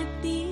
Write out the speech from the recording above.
hati